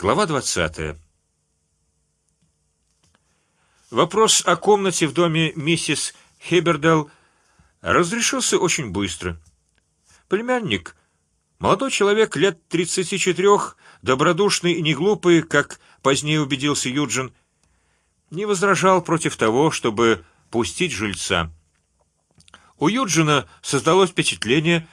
Глава двадцатая. Вопрос о комнате в доме миссис Хебердел разрешился очень быстро. Племянник, молодой человек лет тридцати четырех, добродушный и не глупый, как позднее убедился Юджин, не возражал против того, чтобы пустить жильца. У Юджина создалось впечатление,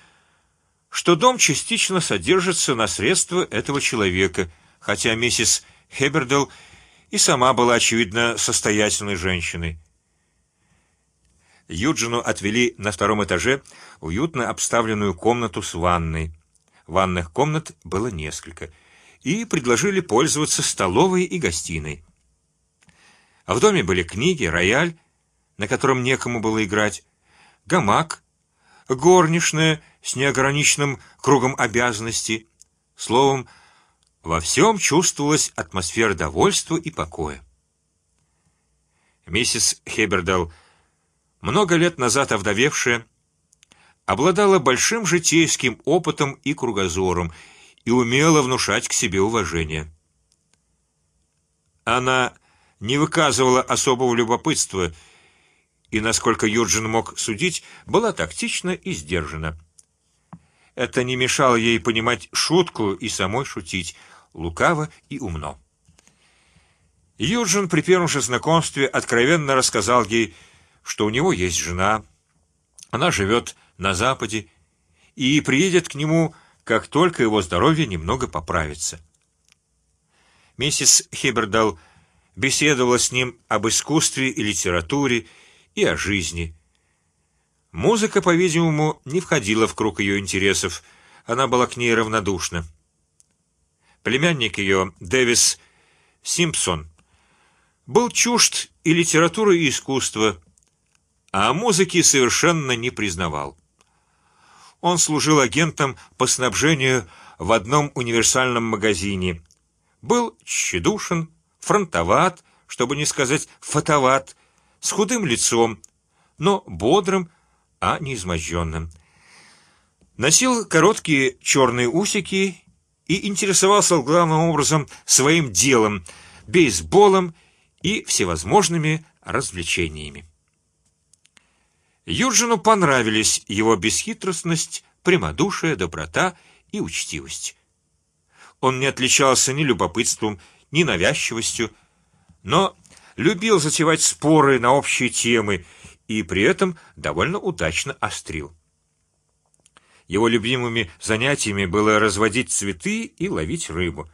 что дом частично содержится на средства этого человека, хотя миссис Хебердел и сама была очевидно состоятельной женщиной. Юджину отвели на втором этаже уютно обставленную комнату с ванной. Ванных комнат было несколько, и предложили пользоваться столовой и гостиной. А в доме были книги, рояль, на котором некому было играть, гамак, горничная с неограниченным кругом обязанностей, словом, во всем чувствовалась атмосфера довольства и покоя. Миссис Хебердал, много лет назад овдовевшая, обладала большим житейским опытом и кругозором и умела внушать к себе уважение. Она не выказывала особого любопытства и, насколько Юджин мог судить, была тактична и сдержана. Это не мешало ей понимать шутку и самой шутить лукаво и умно. Юджин при первом же знакомстве откровенно рассказал ей, что у него есть жена, она живет на западе и приедет к нему, как только его здоровье немного поправится. Миссис Хибердал беседовала с ним об искусстве и литературе и о жизни. Музыка, по-видимому, не входила в круг ее интересов, она была к ней равнодушна. Племянник ее, Дэвис Симпсон, был чужд и литературы и искусства, а музыки совершенно не признавал. Он служил агентом по снабжению в одном универсальном магазине, был тщедушен, фронтоват, чтобы не сказать фотоват, с худым лицом, но бодрым, а не изможденным. Носил короткие черные усики и интересовался главным образом своим делом, бейсболом и всевозможными развлечениями. Юджину понравились его бесхитростность, прямодушие, доброта и учтивость. Он не отличался ни любопытством, ни навязчивостью, но любил затевать споры на общие темы и при этом довольно удачно острил. Его любимыми занятиями было разводить цветы и ловить рыбу.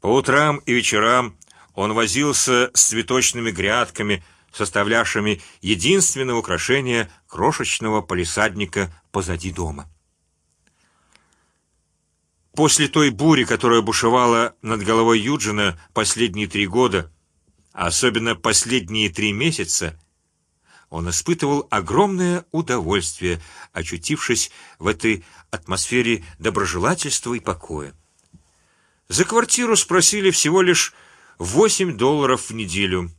По утрам и вечерам он возился с цветочными грядками, составлявшими единственное украшение крошечного полисадника позади дома. После той бури, которая бушевала над головой Юджина последние три года, а особенно последние три месяца, он испытывал огромное удовольствие, очутившись в этой атмосфере доброжелательства и покоя. За квартиру спросили всего лишь восемь долларов в неделю,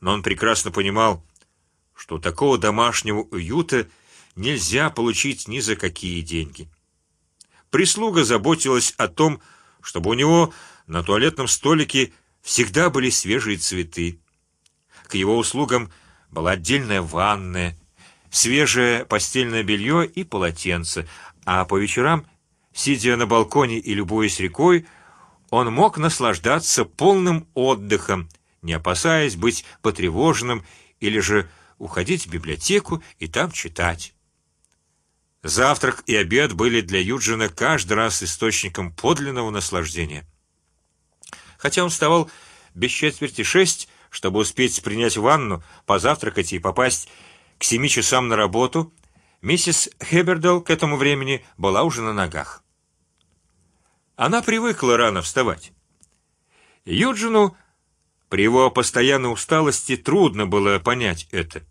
но он прекрасно понимал, что такого домашнего уюта нельзя получить ни за какие деньги. Прислуга заботилась о том, чтобы у него на туалетном столике всегда были свежие цветы. К его услугам была отдельная ванная, свежее постельное белье и полотенце, а по вечерам, сидя на балконе и любуясь рекой, он мог наслаждаться полным отдыхом, не опасаясь быть потревоженным или же уходить в библиотеку и там читать. Завтрак и обед были для Юджина каждый раз источником подлинного наслаждения. Хотя он вставал без четверти шесть, чтобы успеть принять ванну, позавтракать и попасть к семи часам на работу, миссис Хебердел к этому времени была уже на ногах. Она привыкла рано вставать. Юджину при его постоянной усталости трудно было понять это.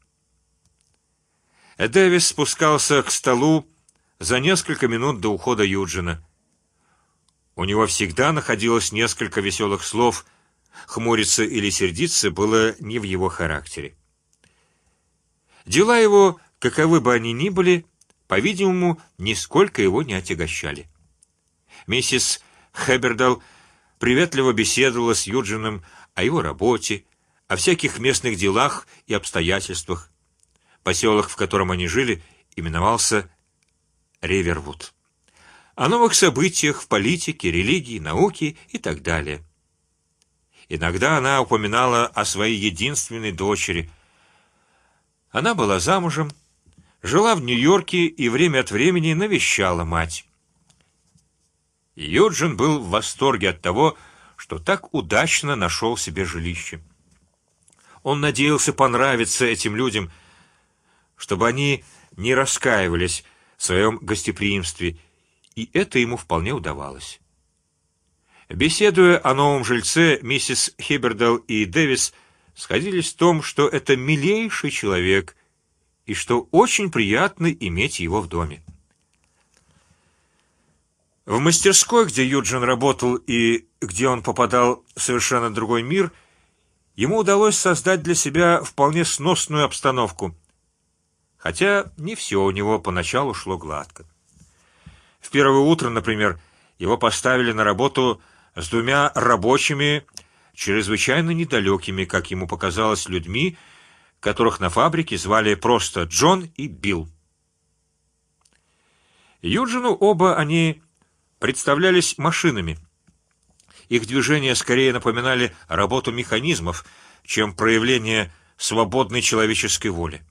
Дэвис спускался к столу за несколько минут до ухода Юджина. У него всегда находилось несколько веселых слов. Хмуриться или сердиться было не в его характере. Дела его, каковы бы они ни были, по-видимому, нисколько его не отягощали. Миссис Хебердал приветливо беседовала с Юджином о его работе, о всяких местных делах и обстоятельствах. Поселок, в котором они жили, именовался Ревервуд. О новых событиях в политике, религии, науке и так далее. Иногда она упоминала о своей единственной дочери. Она была замужем, жила в Нью-Йорке и время от времени навещала мать. Юджин был в восторге от того, что так удачно нашел себе жилище. Он надеялся понравиться этим людям, чтобы они не раскаивались в своем гостеприимстве, и это ему вполне удавалось. Беседуя о новом жильце, миссис Хибердал и Дэвис сходились в том, что это милейший человек и что очень приятно иметь его в доме. В мастерской, где Юджин работал и где он попадал в совершенно другой мир, ему удалось создать для себя вполне сносную обстановку, хотя не все у него поначалу шло гладко. В первое утро, например, его поставили на работу с двумя рабочими, чрезвычайно недалекими, как ему показалось, людьми, которых на фабрике звали просто Джон и Билл. Юджину оба они представлялись машинами. Их движения скорее напоминали работу механизмов, чем проявление свободной человеческой воли.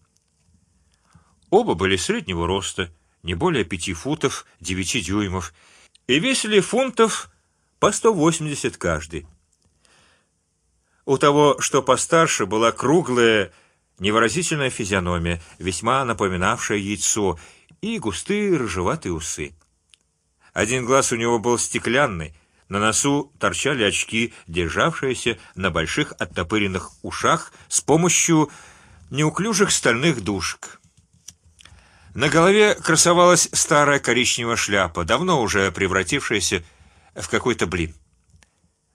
Оба были среднего роста, не более пяти футов девяти дюймов, и весили фунтов по сто восемьдесят каждый. У того, что постарше, была круглая, невыразительная физиономия, весьма напоминавшая яйцо, и густые рыжеватые усы. Один глаз у него был стеклянный, на носу торчали очки, державшиеся на больших оттопыренных ушах с помощью неуклюжих стальных дужек. На голове красовалась старая коричневая шляпа, давно уже превратившаяся в какой-то блин.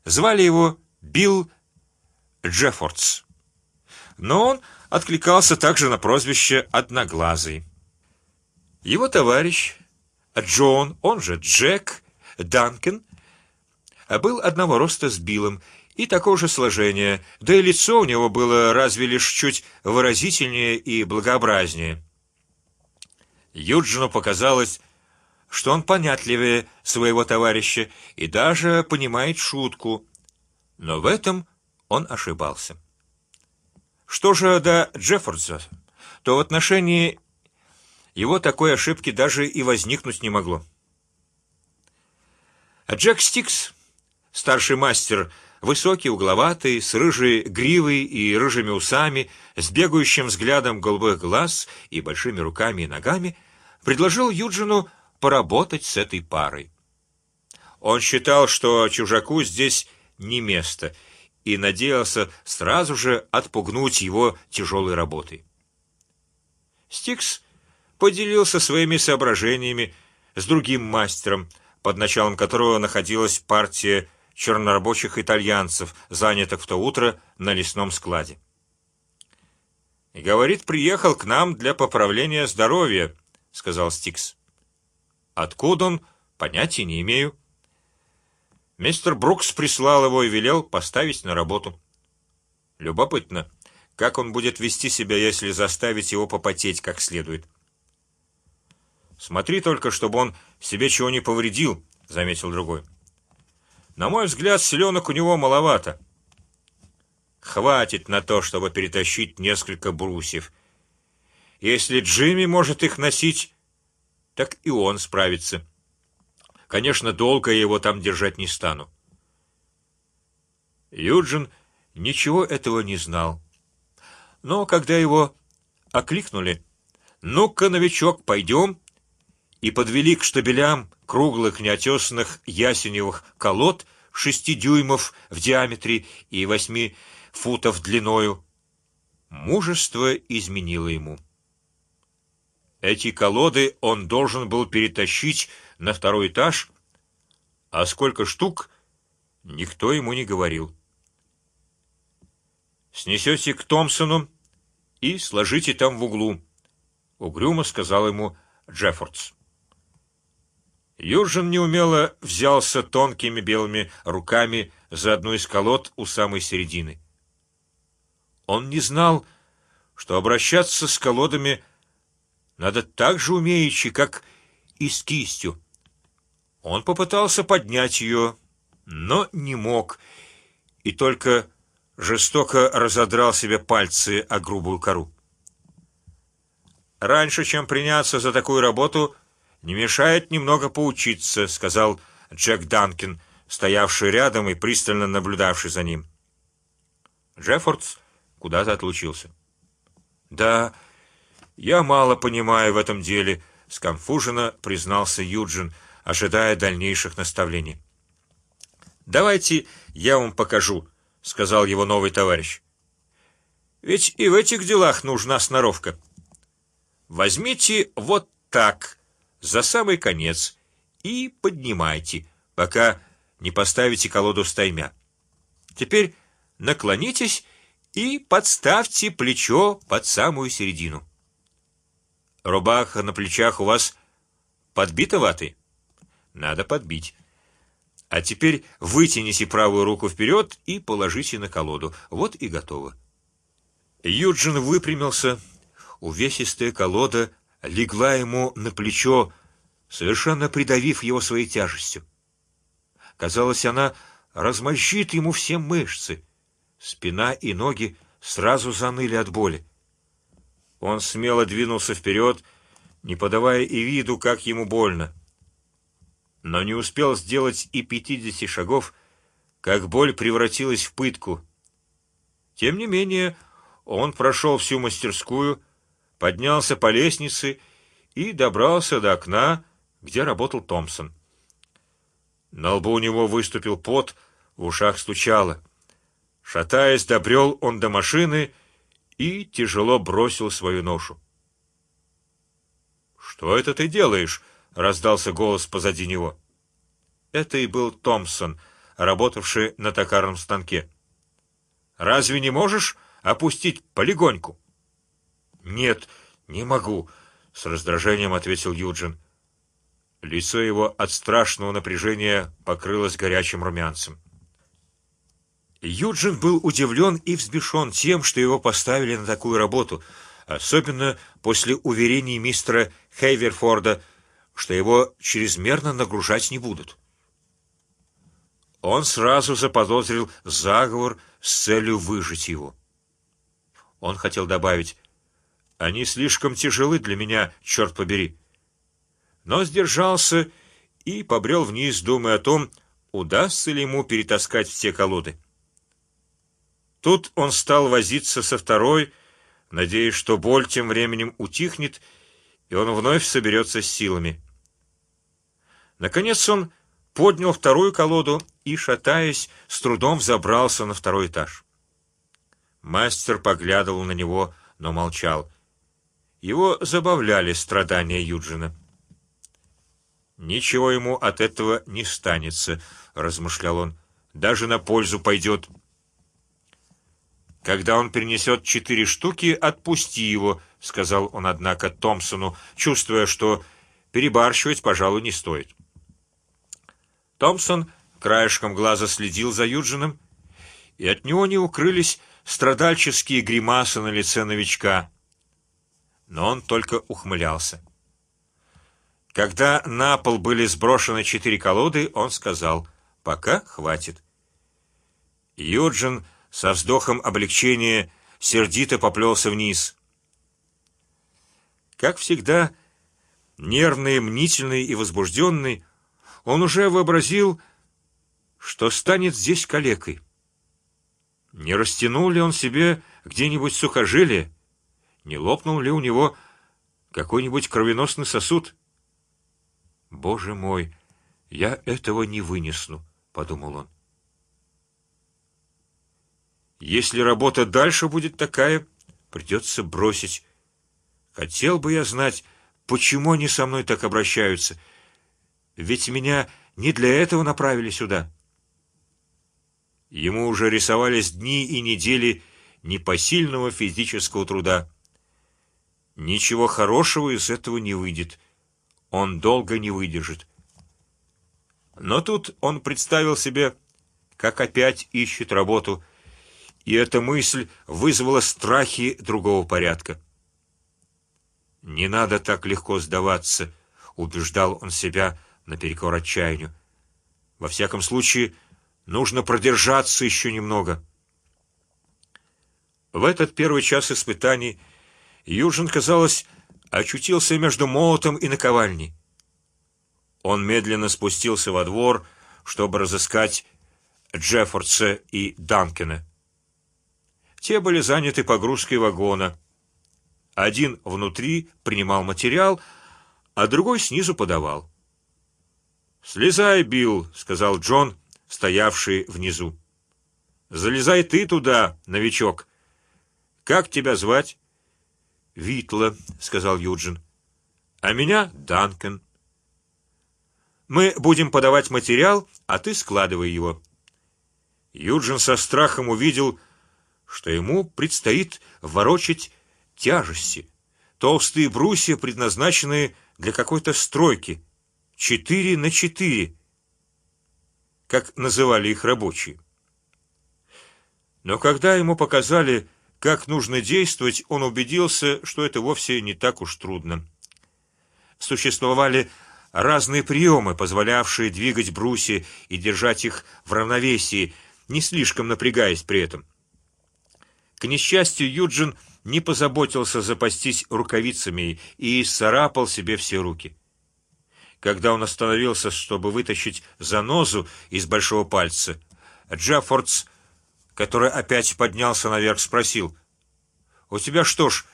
Звали его Билл Джеффордс, но он откликался также на прозвище Одноглазый. Его товарищ Джон, он же Джек Данкен, был одного роста с Биллом и такого же сложения, да и лицо у него было разве лишь чуть выразительнее и благообразнее. Юджину показалось, что он понятливее своего товарища и даже понимает шутку, но в этом он ошибался. Что же до Джеффордса, то в отношении его такой ошибки даже и возникнуть не могло. А Джек Стикс, старший мастер, высокий, угловатый, с рыжей гривой и рыжими усами, с бегающим взглядом голубых глаз и большими руками и ногами, предложил Юджину поработать с этой парой. Он считал, что чужаку здесь не место, и надеялся сразу же отпугнуть его тяжелой работой. Стикс поделился своими соображениями с другим мастером, под началом которого находилась партия чернорабочих итальянцев, занятых в то утро на лесном складе. Говорит, приехал к нам для поправления здоровья, сказал Стикс. Откуда он, понятия не имею. Мистер Брукс прислал его и велел поставить на работу. Любопытно, как он будет вести себя, если заставить его попотеть как следует. Смотри только, чтобы он себе чего не повредил, заметил другой. На мой взгляд, селенок у него маловато. Хватит на то, чтобы перетащить несколько брусьев. Если Джимми может их носить, так и он справится. Конечно, долго я его там держать не стану. Юджин ничего этого не знал, но когда его окликнули, ну-ка, новичок, пойдем, и подвели к штабелям круглых неотесанных ясеневых колод шести дюймов в диаметре и восьми футов длиною. Мужество изменило ему. Эти колоды он должен был перетащить на второй этаж, а сколько штук никто ему не говорил. Снесете к Томпсону и сложите там в углу. Угрюмо сказал ему Джеффордс. Юджин неумело взялся тонкими белыми руками за одну из колод у самой середины. Он не знал, что обращаться с колодами надо так же умеючи, как и с кистью. Он попытался поднять ее, но не мог, и только жестоко разодрал себе пальцы о грубую кору. Раньше, чем приняться за такую работу, не мешает немного поучиться, сказал Джек Данкин, стоявший рядом и пристально наблюдавший за ним. Джеффордс куда-то отлучился. Да, я мало понимаю в этом деле, сконфуженно признался Юджин, ожидая дальнейших наставлений. Давайте я вам покажу, сказал его новый товарищ. Ведь и в этих делах нужна сноровка. Возьмите вот так за самый конец и поднимайте, пока не поставите колоду стаймя. Теперь наклонитесь и подставьте плечо под самую середину. Рубаха на плечах у вас подбита ватой, надо подбить. А теперь вытяните правую руку вперед и положите на колоду. Вот и готово. Юджин выпрямился. Увесистая колода легла ему на плечо, совершенно придавив его своей тяжестью. Казалось, она размозжит ему все мышцы. Спина и ноги сразу заныли от боли. Он смело двинулся вперед, не подавая и виду, как ему больно. Но не успел сделать и пятидесяти шагов, как боль превратилась в пытку. Тем не менее, он прошел всю мастерскую, поднялся по лестнице и добрался до окна, где работал Томпсон. На лбу у него выступил пот, в ушах стучало. Шатаясь, добрел он до машины и тяжело бросил свою ношу. Что это ты делаешь? раздался голос позади него. Это и был Томпсон, работавший на токарном станке. Разве не можешь опустить полегоньку? Нет, не могу, с раздражением ответил Юджин. Лицо его от страшного напряжения покрылось горячим румянцем. Юджин был удивлен и взбешен тем, что его поставили на такую работу, особенно после уверений мистера Хейверфорда, что его чрезмерно нагружать не будут. Он сразу заподозрил заговор с целью выжить его. Он хотел добавить: "Они слишком тяжелы для меня, черт побери", но сдержался и побрел вниз, думая о том, удастся ли ему перетаскать все колоды. Тут он стал возиться со второй, надеясь, что боль тем временем утихнет, и он вновь соберется с силами. Наконец он поднял вторую колоду и, шатаясь, с трудом взобрался на второй этаж. Мастер поглядывал на него, но молчал. Его забавляли страдания Юджина. Ничего ему от этого не станется, размышлял он. Даже на пользу пойдет. Когда он принесет четыре штуки, отпусти его, сказал он однако Томпсону, чувствуя, что перебарщивать, пожалуй, не стоит. Томпсон краешком глаза следил за Юджином, и от него не укрылись страдальческие гримасы на лице новичка. Но он только ухмылялся. Когда на пол были сброшены четыре колоды, он сказал: "Пока хватит". Юджин со вздохом облегчения сердито поплелся вниз. Как всегда, нервный, мнительный и возбужденный, он уже вообразил, что станет здесь калекой. Не растянул ли он себе где-нибудь сухожилие? Не лопнул ли у него какой-нибудь кровеносный сосуд? Боже мой, я этого не вынесу, подумал он. Если работа дальше будет такая, придется бросить. Хотел бы я знать, почему они со мной так обращаются. Ведь меня не для этого направили сюда. Ему уже рисовались дни и недели непосильного физического труда. Ничего хорошего из этого не выйдет. Он долго не выдержит. Но тут он представил себе, как опять ищет работу, и эта мысль вызвала страхи другого порядка. Не надо так легко сдаваться, убеждал он себя наперекор отчаянию. Во всяком случае, нужно продержаться еще немного. В этот первый час испытаний Южин, казалось, очутился между молотом и наковальней. Он медленно спустился во двор, чтобы разыскать Джеффордса и Данкина. Те были заняты погрузкой вагона. Один внутри принимал материал, а другой снизу подавал. Слезай, Билл, сказал Джон, стоявший внизу. Залезай ты туда, новичок. Как тебя звать? Витла, сказал Юджин. А меня Данкан. Мы будем подавать материал, а ты складывай его. Юджин со страхом увидел, что ему предстоит ворочать тяжести, толстые брусья, предназначенные для какой-то стройки, четыре на четыре, как называли их рабочие. Но когда ему показали, как нужно действовать, он убедился, что это вовсе не так уж трудно. Существовали разные приемы, позволявшие двигать брусья и держать их в равновесии, не слишком напрягаясь при этом. К несчастью, Юджин не позаботился запастись рукавицами и царапал себе все руки. Когда он остановился, чтобы вытащить занозу из большого пальца, Джеффордс, который опять поднялся наверх, спросил: "У тебя что ж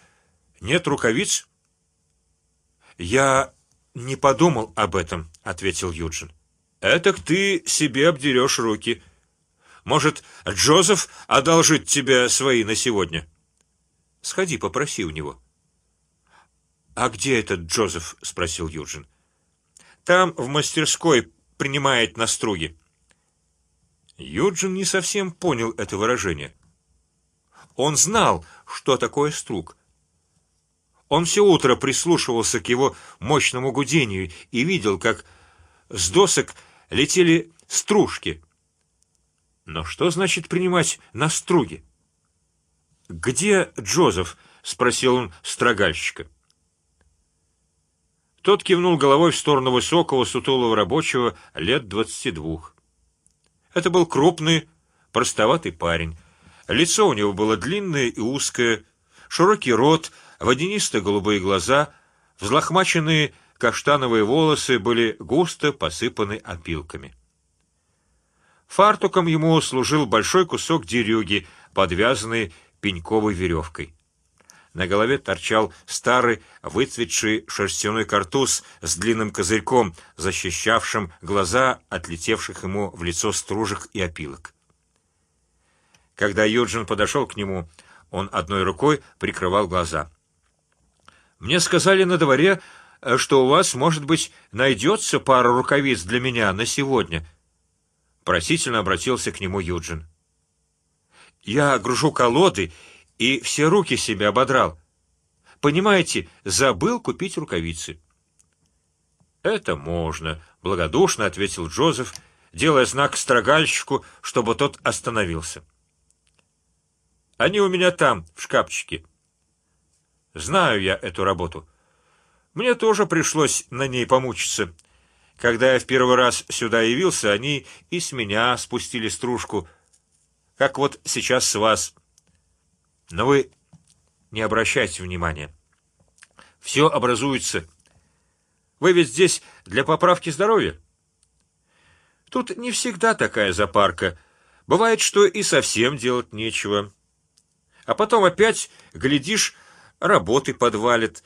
нет рукавиц?" Я не подумал об этом, ответил Юджин. Это ты себе обдерешь руки. Может, Джозеф одолжит тебе свои на сегодня? Сходи, попроси у него. А где этот Джозеф? спросил Юджин. Там в мастерской принимает на струги. Юджин не совсем понял это выражение. Он знал, что такое струг. Он все утро прислушивался к его мощному гудению и видел, как с досок летели стружки. Но что значит принимать на струги? Где Джозеф? спросил он строгальщика. Тот кивнул головой в сторону высокого сутулого рабочего лет двадцати двух. Это был крупный, простоватый парень. Лицо у него было длинное и узкое, широкий рот, водянистые голубые глаза, взлохмаченные каштановые волосы были густо посыпаны опилками. Фартуком ему служил большой кусок дерюги, подвязанный пеньковой веревкой. На голове торчал старый выцветший шерстяной картуз с длинным козырьком, защищавшим глаза от летевших ему в лицо стружек и опилок. Когда Юджин подошел к нему, он одной рукой прикрывал глаза. Мне сказали на дворе, что у вас, может быть, найдется пара рукавиц для меня на сегодня. Просительно обратился к нему Юджин. Я гружу колоды и все руки себе ободрал. Понимаете, забыл купить рукавицы. Это можно, благодушно ответил Джозеф, делая знак строгальщику, чтобы тот остановился. Они у меня там в шкафчике. Знаю я эту работу. Мне тоже пришлось на ней помучиться. Когда я в первый раз сюда явился, они и с меня спустили стружку, как вот сейчас с вас. Но вы не обращайте внимания. Все образуется. Вы ведь здесь для поправки здоровья. Тут не всегда такая запарка. Бывает, что и совсем делать нечего. А потом опять глядишь, работы подвалит.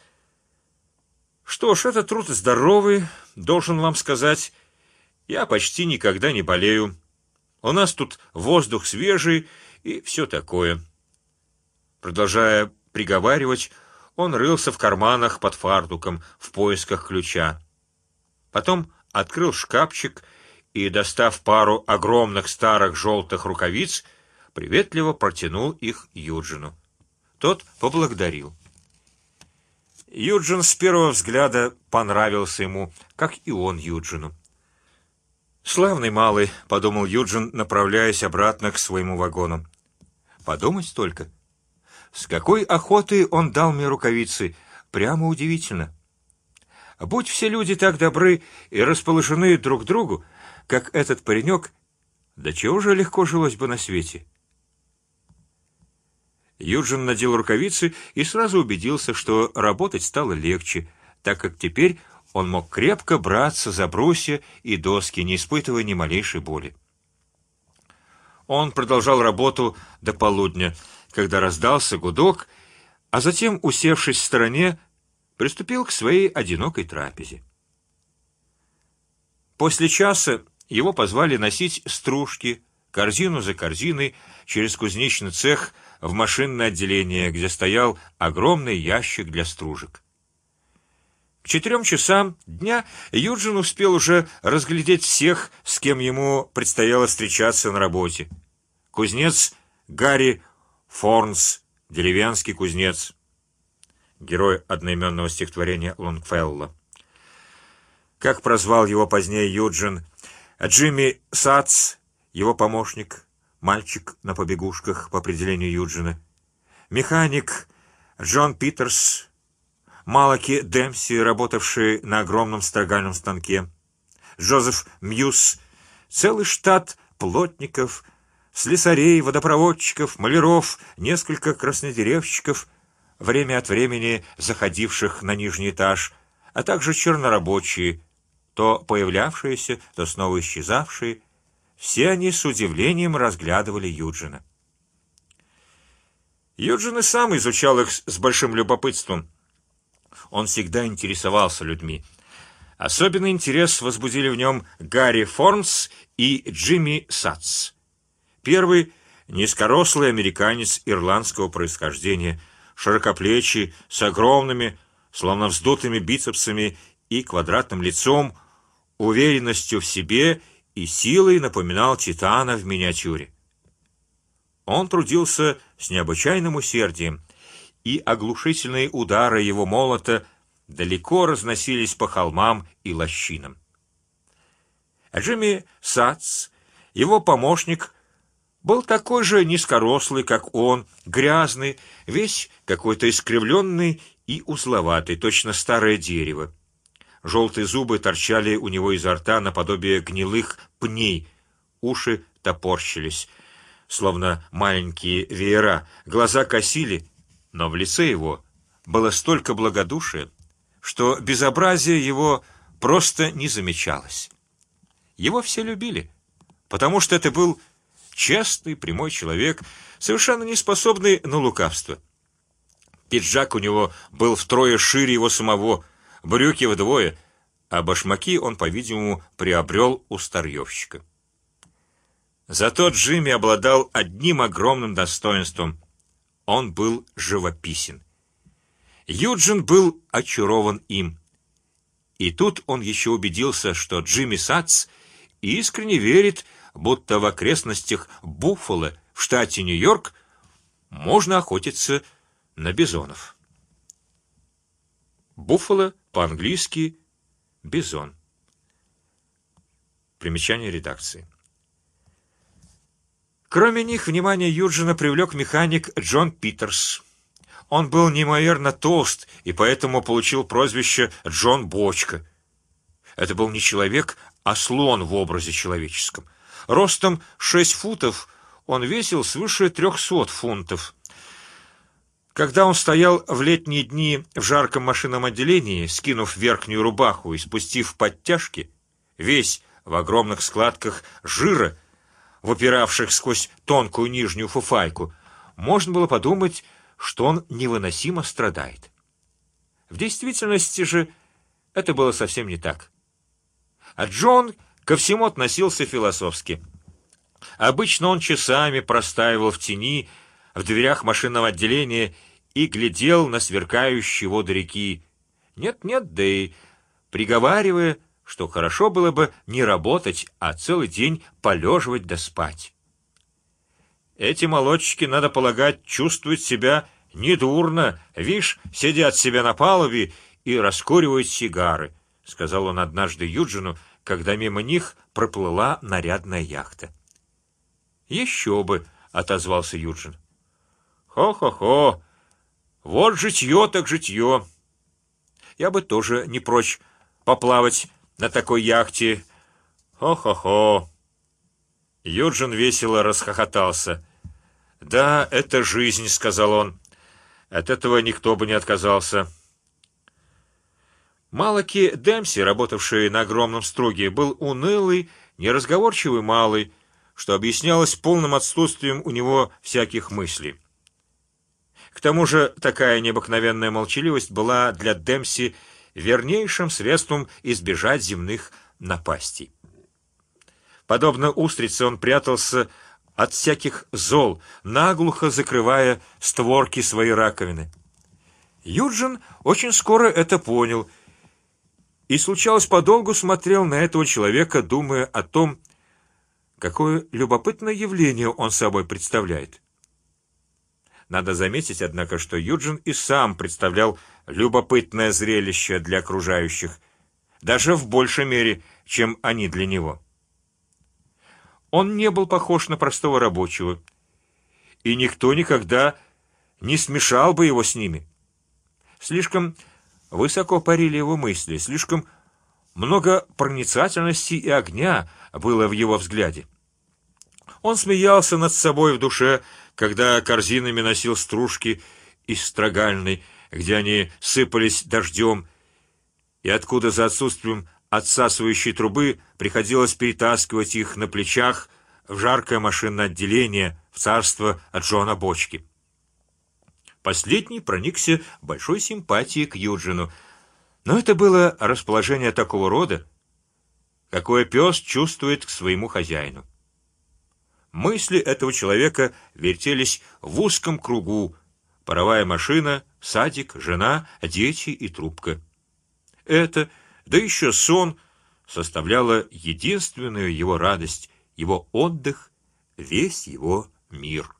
Что ж, это труд здоровый, должен вам сказать. Я почти никогда не болею. У нас тут воздух свежий и все такое. Продолжая приговаривать, он рылся в карманах под фартуком в поисках ключа. Потом открыл шкафчик и, достав пару огромных старых желтых рукавиц, приветливо протянул их Юджину. Тот поблагодарил. Юджин с первого взгляда понравился ему, как и он Юджину. Славный малый, подумал Юджин, направляясь обратно к своему вагону. Подумать только, с какой охотой он дал мне рукавицы, прямо удивительно. Будь все люди так добры и расположены друг к другу, как этот паренек, да чего же легко жилось бы на свете. Юджин надел рукавицы и сразу убедился, что работать стало легче, так как теперь он мог крепко браться за брусья и доски, не испытывая ни малейшей боли. Он продолжал работу до полудня, когда раздался гудок, а затем, усевшись в стороне, приступил к своей одинокой трапезе. После часа его позвали носить стружки, корзину за корзиной через кузнечный цех в машинное отделение, где стоял огромный ящик для стружек. К четырем часам дня Юджин успел уже разглядеть всех, с кем ему предстояло встречаться на работе. Кузнец Гарри Форнс, деревенский кузнец, герой одноименного стихотворения Лонгфелла. Как прозвал его позднее Юджин, Джимми Сац, его помощник, мальчик на побегушках по определению Юджина, механик Джон Питерс, Малаки Демси, работавший на огромном строгальном станке, Джозеф Мьюз, целый штат плотников, слесарей, водопроводчиков, маляров, несколько краснодеревщиков, время от времени заходивших на нижний этаж, а также чернорабочие, то появлявшиеся, то снова исчезавшие. Все они с удивлением разглядывали Юджина. Юджин и сам изучал их с большим любопытством. Он всегда интересовался людьми. Особенный интерес возбудили в нем Гарри Формс и Джимми Сатс. Первый низкорослый американец ирландского происхождения, широкоплечий, с огромными, словно вздутыми бицепсами и квадратным лицом, уверенностью в себе и силой напоминал титана в миниатюре. Он трудился с необычайным усердием, и оглушительные удары его молота далеко разносились по холмам и лощинам. А Джимми Сац, его помощник, был такой же низкорослый, как он, грязный, весь какой-то искривленный и узловатый, точно старое дерево. Желтые зубы торчали у него изо рта наподобие гнилых пней, уши топорщились, словно маленькие веера, глаза косили но в лице его было столько благодушия, что безобразие его просто не замечалось. Его все любили, потому что это был честный, прямой человек, совершенно не способный на лукавство. Пиджак у него был втрое шире его самого, брюки вдвое, а башмаки он, по-видимому, приобрел у старьевщика. Зато Джимми обладал одним огромным достоинством: он был живописен. Юджин был очарован им. И тут он еще убедился, что Джимми Сац искренне верит, будто в окрестностях Буффало в штате Нью-Йорк можно охотиться на бизонов. Буффало по-английски бизон. Примечание редакции. Кроме них внимание Юджина привлек механик Джон Питерс. Он был неимоверно толст и поэтому получил прозвище Джон Бочка. Это был не человек, а слон в образе человеческом. Ростом шесть футов, он весил свыше трехсот фунтов. Когда он стоял в летние дни в жарком машинном отделении, скинув верхнюю рубаху и спустив подтяжки, весь в огромных складках жира выпиравших сквозь тонкую нижнюю фуфайку, можно было подумать, что он невыносимо страдает. В действительности же это было совсем не так. А Джон ко всему относился философски. Обычно он часами простаивал в тени в дверях машинного отделения и глядел на сверкающие воды реки. Нет, нет, да и приговаривая что хорошо было бы не работать, а целый день полеживать да спать. Эти молодчики, надо полагать, чувствуют себя недурно, вишь, сидят себе на палубе и раскуривают сигары, сказал он однажды Юджину, когда мимо них проплыла нарядная яхта. Еще бы, отозвался Юджин. Хо-хо-хо, вот житье так житье. Я бы тоже не прочь поплавать на такой яхте. Хо-хо-хо. Юджин весело расхохотался. Да, это жизнь, сказал он. От этого никто бы не отказался. Малаки Демси, работавший на огромном строге, был унылый, неразговорчивый малый, что объяснялось полным отсутствием у него всяких мыслей. К тому же такая необыкновенная молчаливость была для Демси вернейшим средством избежать земных напастей. Подобно устрице он прятался от всяких зол, наглухо закрывая створки своей раковины. Юджин очень скоро это понял и случалось подолгу смотрел на этого человека, думая о том, какое любопытное явление он собой представляет. Надо заметить, однако, что Юджин и сам представлял любопытное зрелище для окружающих, даже в большей мере, чем они для него. Он не был похож на простого рабочего, и никто никогда не смешал бы его с ними. Слишком Высоко парили его мысли, слишком много проницательности и огня было в его взгляде. Он смеялся над собой в душе, когда корзинами носил стружки из строгальной, где они сыпались дождем, и откуда за отсутствием отсасывающей трубы приходилось перетаскивать их на плечах в жаркое машинное отделение в царство от Джона Бочки. Последний проникся большой симпатией к Юджину, но это было расположение такого рода, какое пес чувствует к своему хозяину. Мысли этого человека вертелись в узком кругу: паровая машина, садик, жена, дети и трубка. Это, да еще сон, составляло единственную его радость, его отдых, весь его мир.